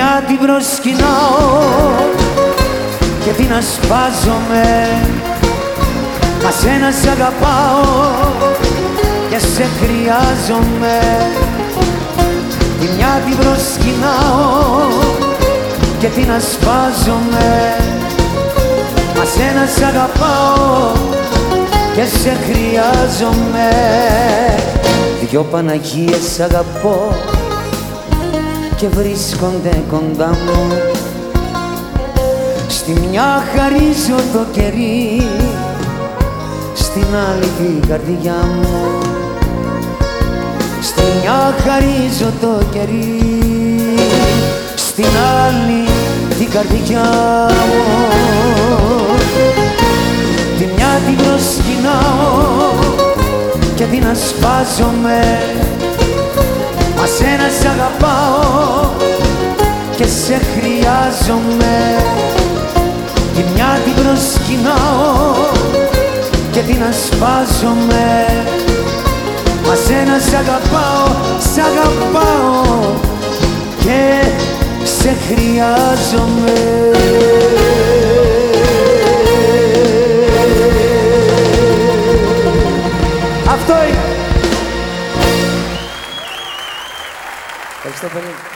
μια την προσκυνάω και την ασπάζομαι. Μα σένα σ' αγαπάω και σε χρειάζομαι. Τη μια την προσκυνάω και την ασπάζομαι. Μα σένα σ' αγαπάω και σε χρειάζομαι. Δυο Παναγίες αγαπώ και βρίσκονται κοντά μου. Στη μια χαρίζω το κερί στην άλλη την καρδιά μου. Στη μια χαρίζω το κερί στην άλλη την καρδιά μου. Τη μια την προσκυνάω και την ασπάζομαι σε χρειάζομαι Τη μια την προσκυνάω και την ασπάζομαι Μας σένα σ' αγαπάω, σ' αγαπάω και σε χρειάζομαι Αυτό είναι. Ευχαριστώ πολύ.